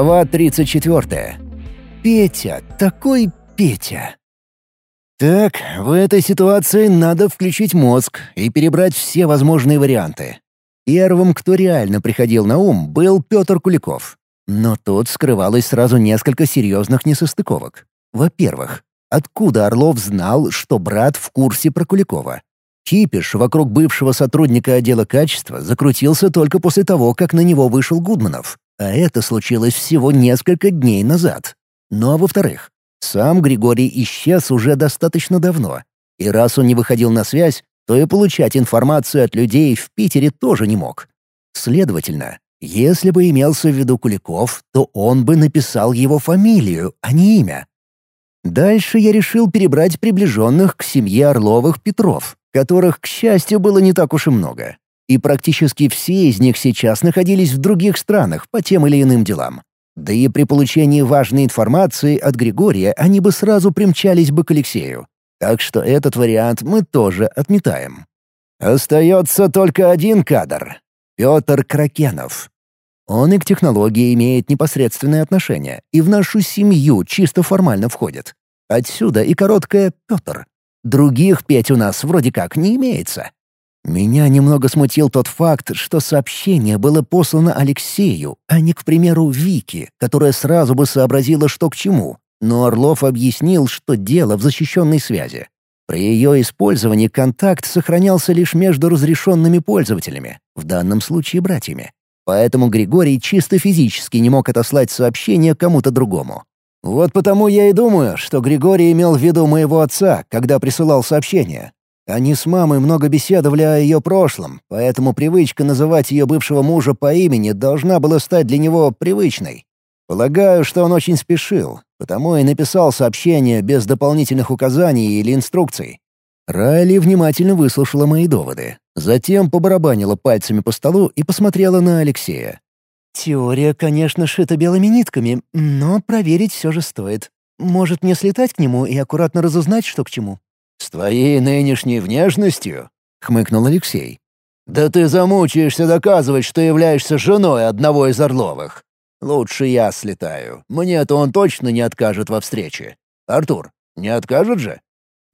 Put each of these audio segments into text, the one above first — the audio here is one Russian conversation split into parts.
Глава 34. Петя, такой Петя. Так, в этой ситуации надо включить мозг и перебрать все возможные варианты. Первым, кто реально приходил на ум, был Петр Куликов. Но тут скрывалось сразу несколько серьезных несостыковок. Во-первых, откуда Орлов знал, что брат в курсе про Куликова? Кипиш вокруг бывшего сотрудника отдела качества закрутился только после того, как на него вышел Гудманов. А это случилось всего несколько дней назад. Ну а во-вторых, сам Григорий исчез уже достаточно давно. И раз он не выходил на связь, то и получать информацию от людей в Питере тоже не мог. Следовательно, если бы имелся в виду Куликов, то он бы написал его фамилию, а не имя. Дальше я решил перебрать приближенных к семье Орловых Петров, которых, к счастью, было не так уж и много. И практически все из них сейчас находились в других странах по тем или иным делам. Да и при получении важной информации от Григория они бы сразу примчались бы к Алексею. Так что этот вариант мы тоже отметаем. Остается только один кадр — Петр Кракенов. Он и к технологии имеет непосредственное отношение, и в нашу семью чисто формально входит. Отсюда и короткое «Петр». Других пять у нас вроде как не имеется. Меня немного смутил тот факт, что сообщение было послано Алексею, а не, к примеру, Вике, которая сразу бы сообразила, что к чему. Но Орлов объяснил, что дело в защищенной связи. При ее использовании контакт сохранялся лишь между разрешенными пользователями, в данном случае братьями. Поэтому Григорий чисто физически не мог отослать сообщение кому-то другому. Вот потому я и думаю, что Григорий имел в виду моего отца, когда присылал сообщение. Они с мамой много беседовали о ее прошлом, поэтому привычка называть ее бывшего мужа по имени должна была стать для него привычной. Полагаю, что он очень спешил, потому и написал сообщение без дополнительных указаний или инструкций. Райли внимательно выслушала мои доводы. Затем побарабанила пальцами по столу и посмотрела на Алексея. «Теория, конечно, шита белыми нитками, но проверить все же стоит. Может, мне слетать к нему и аккуратно разузнать, что к чему?» «С твоей нынешней внешностью?» — хмыкнул Алексей. «Да ты замучаешься доказывать, что являешься женой одного из Орловых. Лучше я слетаю. Мне-то он точно не откажет во встрече. Артур, не откажет же?»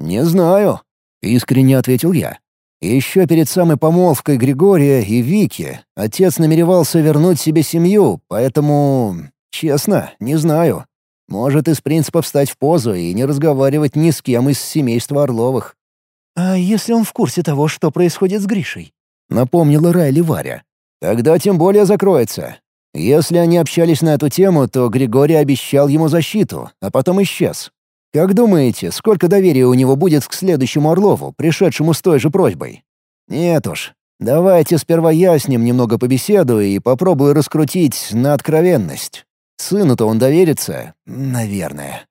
«Не знаю», — искренне ответил я. Еще перед самой помолвкой Григория и Вики отец намеревался вернуть себе семью, поэтому... Честно, не знаю. Может, из принципа встать в позу и не разговаривать ни с кем из семейства Орловых. «А если он в курсе того, что происходит с Гришей?» — напомнила Райли Варя. «Тогда тем более закроется. Если они общались на эту тему, то Григорий обещал ему защиту, а потом исчез. Как думаете, сколько доверия у него будет к следующему Орлову, пришедшему с той же просьбой? Нет уж. Давайте сперва я с ним немного побеседую и попробую раскрутить на откровенность. Сыну-то он доверится? Наверное.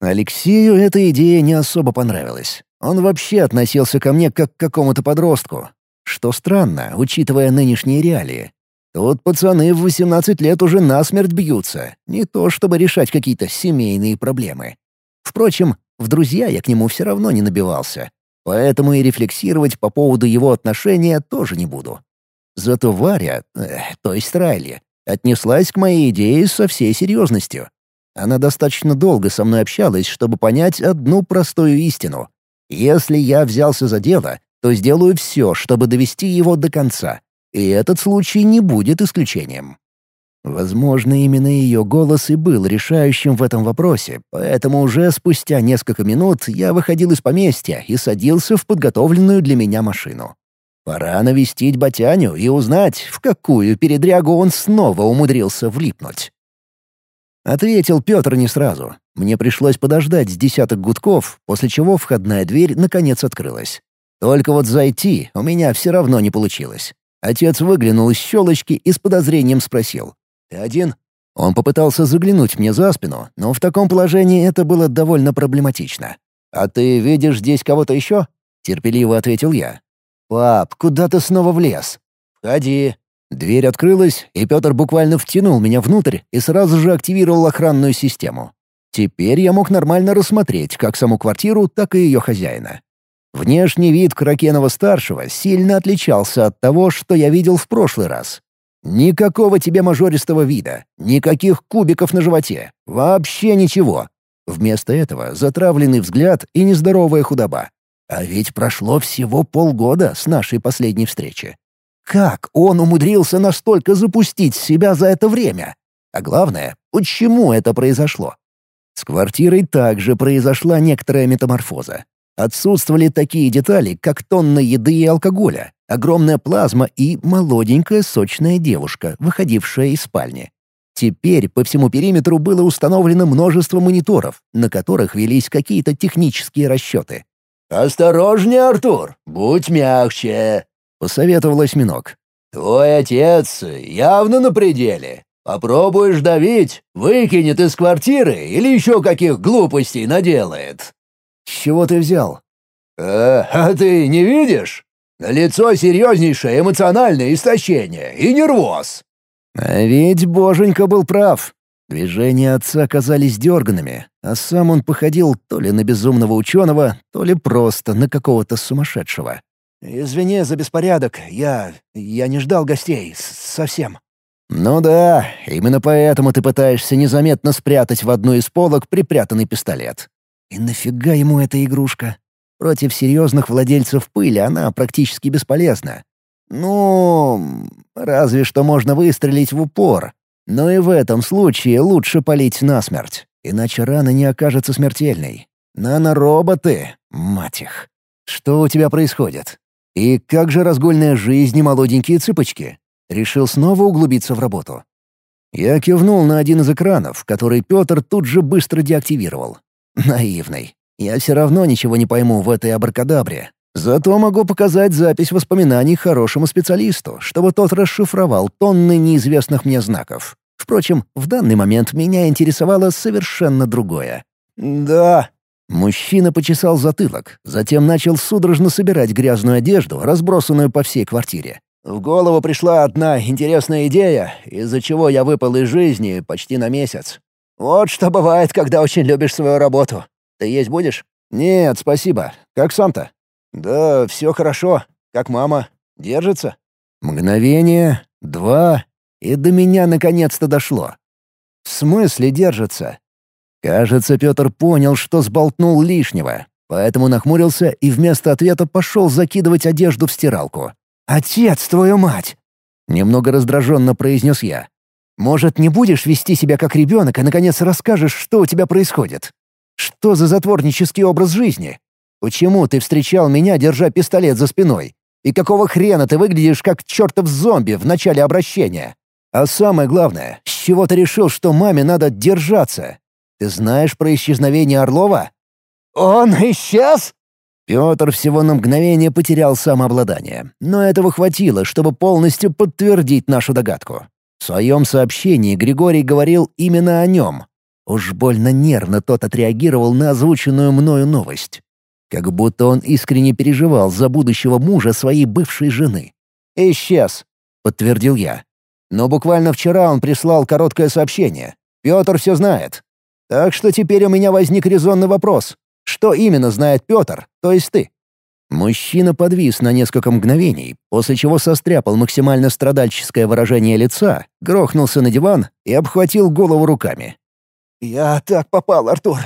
Алексею эта идея не особо понравилась. Он вообще относился ко мне как к какому-то подростку. Что странно, учитывая нынешние реалии. Тут пацаны в 18 лет уже насмерть бьются, не то чтобы решать какие-то семейные проблемы. Впрочем, в друзья я к нему все равно не набивался, поэтому и рефлексировать по поводу его отношения тоже не буду. Зато Варя, э, то есть Райли, отнеслась к моей идее со всей серьезностью. Она достаточно долго со мной общалась, чтобы понять одну простую истину. Если я взялся за дело, то сделаю все, чтобы довести его до конца. И этот случай не будет исключением. Возможно, именно ее голос и был решающим в этом вопросе, поэтому уже спустя несколько минут я выходил из поместья и садился в подготовленную для меня машину. Пора навестить Батяню и узнать, в какую передрягу он снова умудрился влипнуть. Ответил Петр не сразу. Мне пришлось подождать с десяток гудков, после чего входная дверь наконец открылась. Только вот зайти у меня все равно не получилось. Отец выглянул из щелочки и с подозрением спросил. «Ты один?» Он попытался заглянуть мне за спину, но в таком положении это было довольно проблематично. «А ты видишь здесь кого-то еще?» — терпеливо ответил я. «Пап, куда ты снова влез?» «Входи». Дверь открылась, и Петр буквально втянул меня внутрь и сразу же активировал охранную систему. Теперь я мог нормально рассмотреть как саму квартиру, так и ее хозяина. Внешний вид Кракенова-старшего сильно отличался от того, что я видел в прошлый раз. Никакого тебе мажористого вида, никаких кубиков на животе, вообще ничего. Вместо этого затравленный взгляд и нездоровая худоба. А ведь прошло всего полгода с нашей последней встречи. Как он умудрился настолько запустить себя за это время? А главное, почему это произошло? С квартирой также произошла некоторая метаморфоза. Отсутствовали такие детали, как тонна еды и алкоголя, огромная плазма и молоденькая сочная девушка, выходившая из спальни. Теперь по всему периметру было установлено множество мониторов, на которых велись какие-то технические расчеты. «Осторожнее, Артур, будь мягче», — посоветовал осьминог. «Твой отец явно на пределе. Попробуешь давить, выкинет из квартиры или еще каких глупостей наделает». «С чего ты взял?» «Э, а ты не видишь? На лицо серьезнейшее эмоциональное истощение и нервоз». А ведь Боженька был прав. Движения отца казались дерганными, а сам он походил то ли на безумного ученого, то ли просто на какого-то сумасшедшего. «Извини за беспорядок, я... я не ждал гостей, совсем». «Ну да, именно поэтому ты пытаешься незаметно спрятать в одну из полок припрятанный пистолет. И нафига ему эта игрушка? Против серьезных владельцев пыли она практически бесполезна. Ну, разве что можно выстрелить в упор. Но и в этом случае лучше палить насмерть, иначе рана не окажется смертельной. Нанороботы, мать их. Что у тебя происходит? И как же разгульная жизнь и молоденькие цыпочки? Решил снова углубиться в работу. Я кивнул на один из экранов, который Петр тут же быстро деактивировал. Наивный. Я все равно ничего не пойму в этой абракадабре. Зато могу показать запись воспоминаний хорошему специалисту, чтобы тот расшифровал тонны неизвестных мне знаков. Впрочем, в данный момент меня интересовало совершенно другое. «Да». Мужчина почесал затылок, затем начал судорожно собирать грязную одежду, разбросанную по всей квартире. В голову пришла одна интересная идея, из-за чего я выпал из жизни почти на месяц. Вот что бывает, когда очень любишь свою работу. Ты есть будешь? Нет, спасибо. Как сам-то? Да, все хорошо. Как мама? Держится? Мгновение, два, и до меня наконец-то дошло. В смысле держится? Кажется, Петр понял, что сболтнул лишнего, поэтому нахмурился и вместо ответа пошел закидывать одежду в стиралку. «Отец, твою мать!» — немного раздраженно произнес я. «Может, не будешь вести себя как ребенок и, наконец, расскажешь, что у тебя происходит? Что за затворнический образ жизни? Почему ты встречал меня, держа пистолет за спиной? И какого хрена ты выглядишь как чертов зомби в начале обращения? А самое главное, с чего ты решил, что маме надо держаться? Ты знаешь про исчезновение Орлова?» «Он исчез?» Петр всего на мгновение потерял самообладание, но этого хватило, чтобы полностью подтвердить нашу догадку. В своем сообщении Григорий говорил именно о нем. Уж больно нервно тот отреагировал на озвученную мною новость. Как будто он искренне переживал за будущего мужа своей бывшей жены. «Исчез», — подтвердил я. Но буквально вчера он прислал короткое сообщение. Петр все знает. Так что теперь у меня возник резонный вопрос. Что именно знает Петр, то есть ты?» Мужчина подвис на несколько мгновений, после чего состряпал максимально страдальческое выражение лица, грохнулся на диван и обхватил голову руками. «Я так попал, Артур.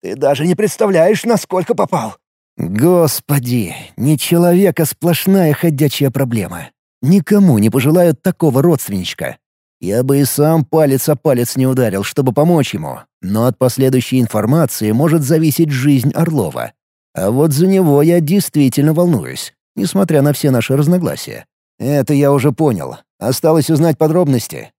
Ты даже не представляешь, насколько попал». «Господи, не человека сплошная ходячая проблема. Никому не пожелают такого родственничка. Я бы и сам палец о палец не ударил, чтобы помочь ему, но от последующей информации может зависеть жизнь Орлова. А вот за него я действительно волнуюсь, несмотря на все наши разногласия. Это я уже понял. Осталось узнать подробности.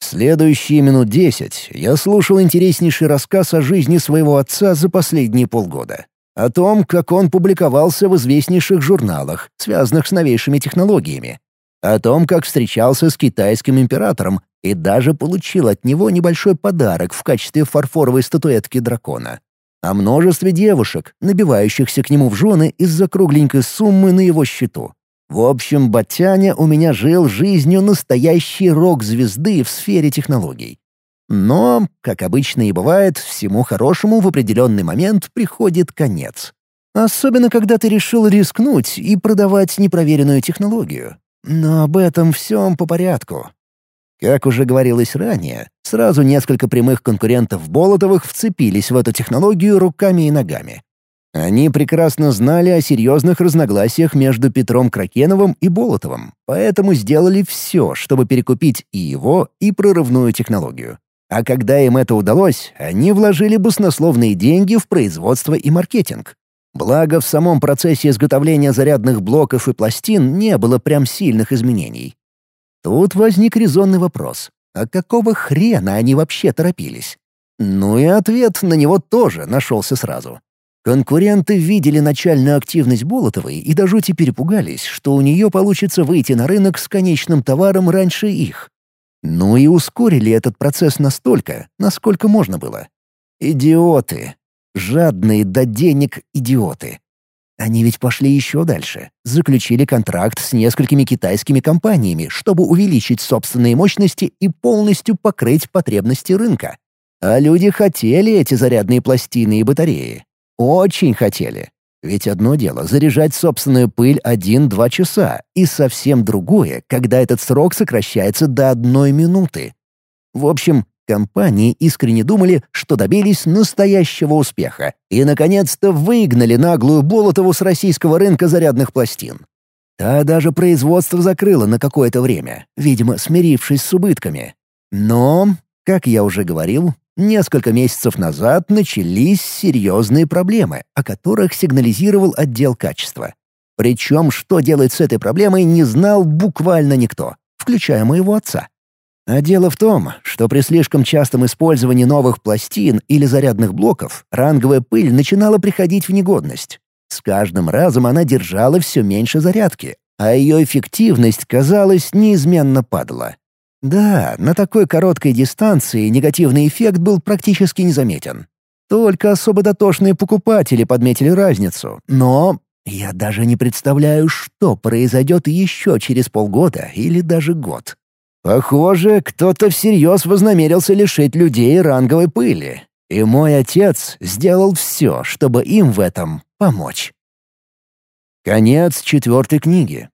Следующие минут десять я слушал интереснейший рассказ о жизни своего отца за последние полгода. О том, как он публиковался в известнейших журналах, связанных с новейшими технологиями, о том, как встречался с китайским императором и даже получил от него небольшой подарок в качестве фарфоровой статуэтки дракона. О множестве девушек, набивающихся к нему в жены из-за кругленькой суммы на его счету. В общем, Батяня у меня жил жизнью настоящей рок-звезды в сфере технологий. Но, как обычно и бывает, всему хорошему в определенный момент приходит конец. Особенно, когда ты решил рискнуть и продавать непроверенную технологию. Но об этом всем по порядку. Как уже говорилось ранее, сразу несколько прямых конкурентов Болотовых вцепились в эту технологию руками и ногами. Они прекрасно знали о серьезных разногласиях между Петром Кракеновым и Болотовым, поэтому сделали все, чтобы перекупить и его, и прорывную технологию. А когда им это удалось, они вложили баснословные деньги в производство и маркетинг. Благо, в самом процессе изготовления зарядных блоков и пластин не было прям сильных изменений. Тут возник резонный вопрос. А какого хрена они вообще торопились? Ну и ответ на него тоже нашелся сразу. Конкуренты видели начальную активность Болотовой и до жути перепугались, что у нее получится выйти на рынок с конечным товаром раньше их. Ну и ускорили этот процесс настолько, насколько можно было. Идиоты. Жадные до денег идиоты. Они ведь пошли еще дальше. Заключили контракт с несколькими китайскими компаниями, чтобы увеличить собственные мощности и полностью покрыть потребности рынка. А люди хотели эти зарядные пластины и батареи. Очень хотели. Ведь одно дело — заряжать собственную пыль один-два часа, и совсем другое, когда этот срок сокращается до одной минуты. В общем, компании искренне думали, что добились настоящего успеха и, наконец-то, выгнали наглую Болотову с российского рынка зарядных пластин. Та даже производство закрыла на какое-то время, видимо, смирившись с убытками. Но, как я уже говорил, Несколько месяцев назад начались серьезные проблемы, о которых сигнализировал отдел качества. Причем, что делать с этой проблемой, не знал буквально никто, включая моего отца. А дело в том, что при слишком частом использовании новых пластин или зарядных блоков ранговая пыль начинала приходить в негодность. С каждым разом она держала все меньше зарядки, а ее эффективность, казалось, неизменно падала. Да, на такой короткой дистанции негативный эффект был практически незаметен. Только особо дотошные покупатели подметили разницу, но я даже не представляю, что произойдет еще через полгода или даже год. Похоже, кто-то всерьез вознамерился лишить людей ранговой пыли, и мой отец сделал все, чтобы им в этом помочь. Конец четвертой книги.